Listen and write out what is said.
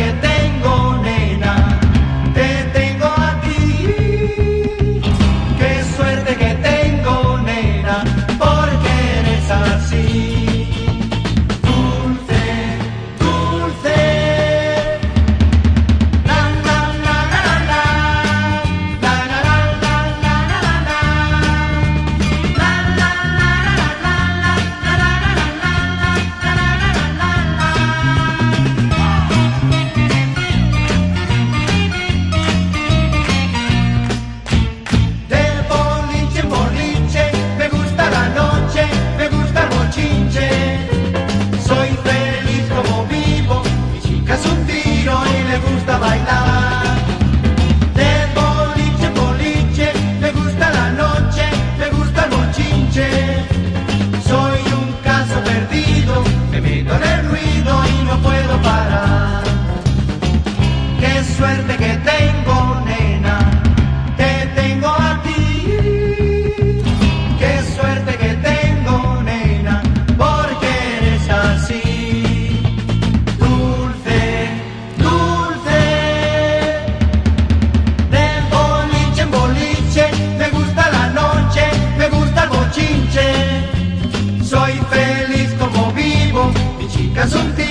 que Canción